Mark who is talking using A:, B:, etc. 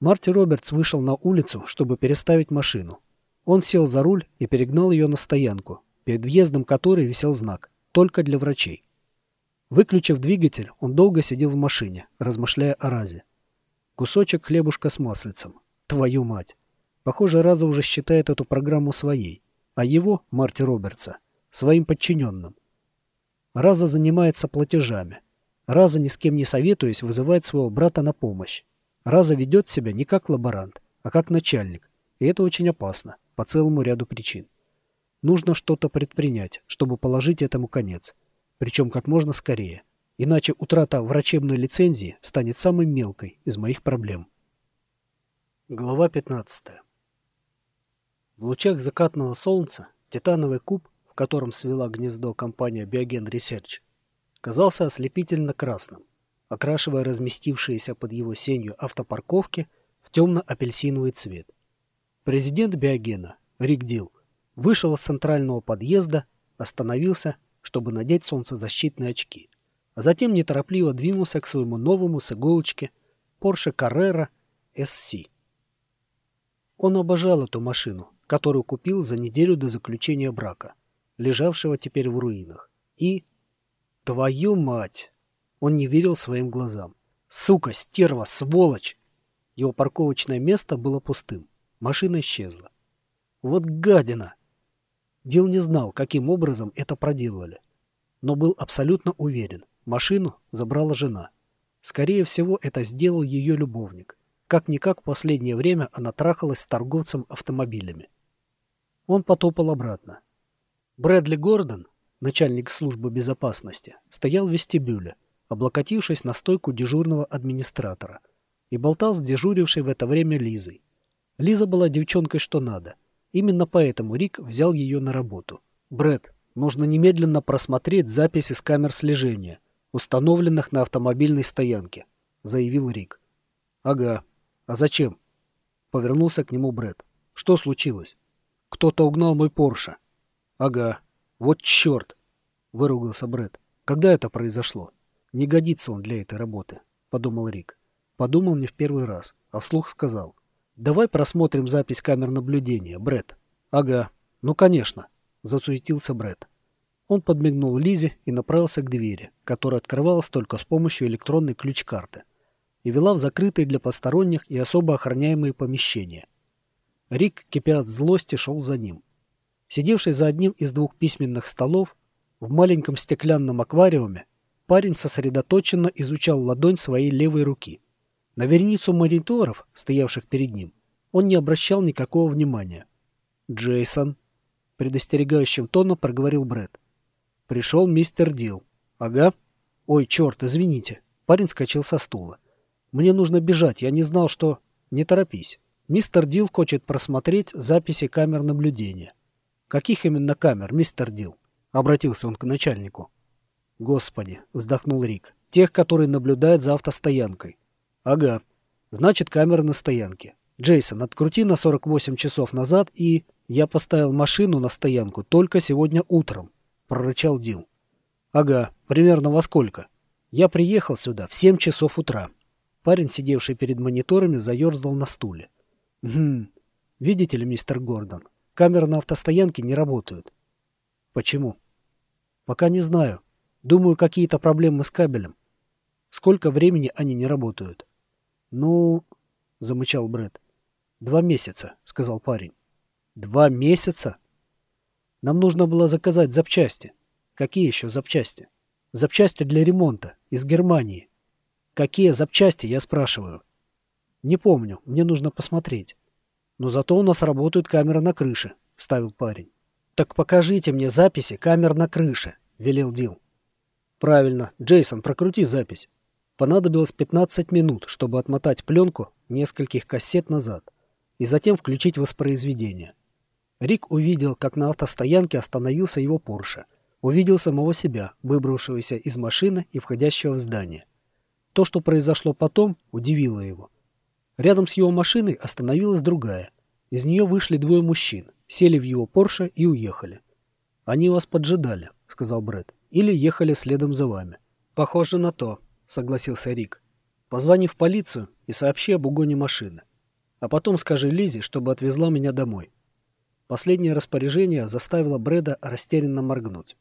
A: Марти Робертс вышел на улицу, чтобы переставить машину. Он сел за руль и перегнал ее на стоянку, перед въездом которой висел знак «Только для врачей». Выключив двигатель, он долго сидел в машине, размышляя о Разе. Кусочек хлебушка с маслицем. Твою мать! Похоже, Раза уже считает эту программу своей, а его, Марти Робертса, своим подчиненным. Раза занимается платежами. Раза, ни с кем не советуясь, вызывает своего брата на помощь. Раза ведет себя не как лаборант, а как начальник. И это очень опасно, по целому ряду причин. Нужно что-то предпринять, чтобы положить этому конец причем как можно скорее. Иначе утрата врачебной лицензии станет самой мелкой из моих проблем. Глава 15. В лучах закатного солнца титановый куб, в котором свела гнездо компания Biogen Research, казался ослепительно красным, окрашивая разместившиеся под его сенью автопарковки в темно-апельсиновый цвет. Президент Биогена, Рик Дил, вышел из центрального подъезда, остановился чтобы надеть солнцезащитные очки, а затем неторопливо двинулся к своему новому с иголочки Porsche Carrera SC. Он обожал эту машину, которую купил за неделю до заключения брака, лежавшего теперь в руинах. И... Твою мать! Он не верил своим глазам. Сука, стерва, сволочь! Его парковочное место было пустым. Машина исчезла. Вот гадина! Дил не знал, каким образом это проделали. Но был абсолютно уверен. Машину забрала жена. Скорее всего, это сделал ее любовник. Как-никак в последнее время она трахалась с торговцем автомобилями. Он потопал обратно. Брэдли Гордон, начальник службы безопасности, стоял в вестибюле, облокотившись на стойку дежурного администратора, и болтал с дежурившей в это время Лизой. Лиза была девчонкой что надо – Именно поэтому Рик взял ее на работу. Брэд, нужно немедленно просмотреть записи с камер слежения, установленных на автомобильной стоянке, заявил Рик. Ага. А зачем? Повернулся к нему Брэд. Что случилось? Кто-то угнал мой Порше. Ага. Вот черт! Выругался Брэд. Когда это произошло? Не годится он для этой работы, подумал Рик. Подумал не в первый раз, а вслух сказал. Давай просмотрим запись камер наблюдения, Бред. Ага. Ну, конечно, засуетился Бред. Он подмигнул Лизе и направился к двери, которая открывалась только с помощью электронной ключ-карты и вела в закрытые для посторонних и особо охраняемые помещения. Рик, кипя от злости, шел за ним. Сидевший за одним из двух письменных столов в маленьком стеклянном аквариуме, парень сосредоточенно изучал ладонь своей левой руки – на вереницу мониторов, стоявших перед ним, он не обращал никакого внимания. «Джейсон», — предостерегающим тоном проговорил Брэд. «Пришел мистер Дил». «Ага». «Ой, черт, извините». Парень скачал со стула. «Мне нужно бежать, я не знал, что...» «Не торопись. Мистер Дил хочет просмотреть записи камер наблюдения». «Каких именно камер, мистер Дил?» — обратился он к начальнику. «Господи», — вздохнул Рик. «Тех, которые наблюдают за автостоянкой. Ага. Значит, камера на стоянке. Джейсон, открути на 48 часов назад и... Я поставил машину на стоянку только сегодня утром, прорычал Дил. Ага, примерно во сколько? Я приехал сюда в 7 часов утра. Парень, сидевший перед мониторами, заерзал на стуле. Хм. Видите ли, мистер Гордон, камеры на автостоянке не работают. Почему? Пока не знаю. Думаю, какие-то проблемы с кабелем. Сколько времени они не работают? Ну, замычал Бред. Два месяца, сказал парень. Два месяца? Нам нужно было заказать запчасти. Какие еще запчасти? Запчасти для ремонта из Германии. Какие запчасти, я спрашиваю. Не помню, мне нужно посмотреть. Но зато у нас работает камера на крыше, вставил парень. Так покажите мне записи камер на крыше, велел Дил. Правильно. Джейсон, прокрути запись. Понадобилось 15 минут, чтобы отмотать пленку нескольких кассет назад и затем включить воспроизведение. Рик увидел, как на автостоянке остановился его Порше. Увидел самого себя, выбравшегося из машины и входящего в здание. То, что произошло потом, удивило его. Рядом с его машиной остановилась другая. Из нее вышли двое мужчин, сели в его Порше и уехали. «Они вас поджидали», — сказал Брэд, — «или ехали следом за вами». «Похоже на то», согласился Рик. Позвони в полицию и сообщи об угоне машины. А потом скажи Лизе, чтобы отвезла меня домой». Последнее распоряжение заставило Брэда растерянно моргнуть.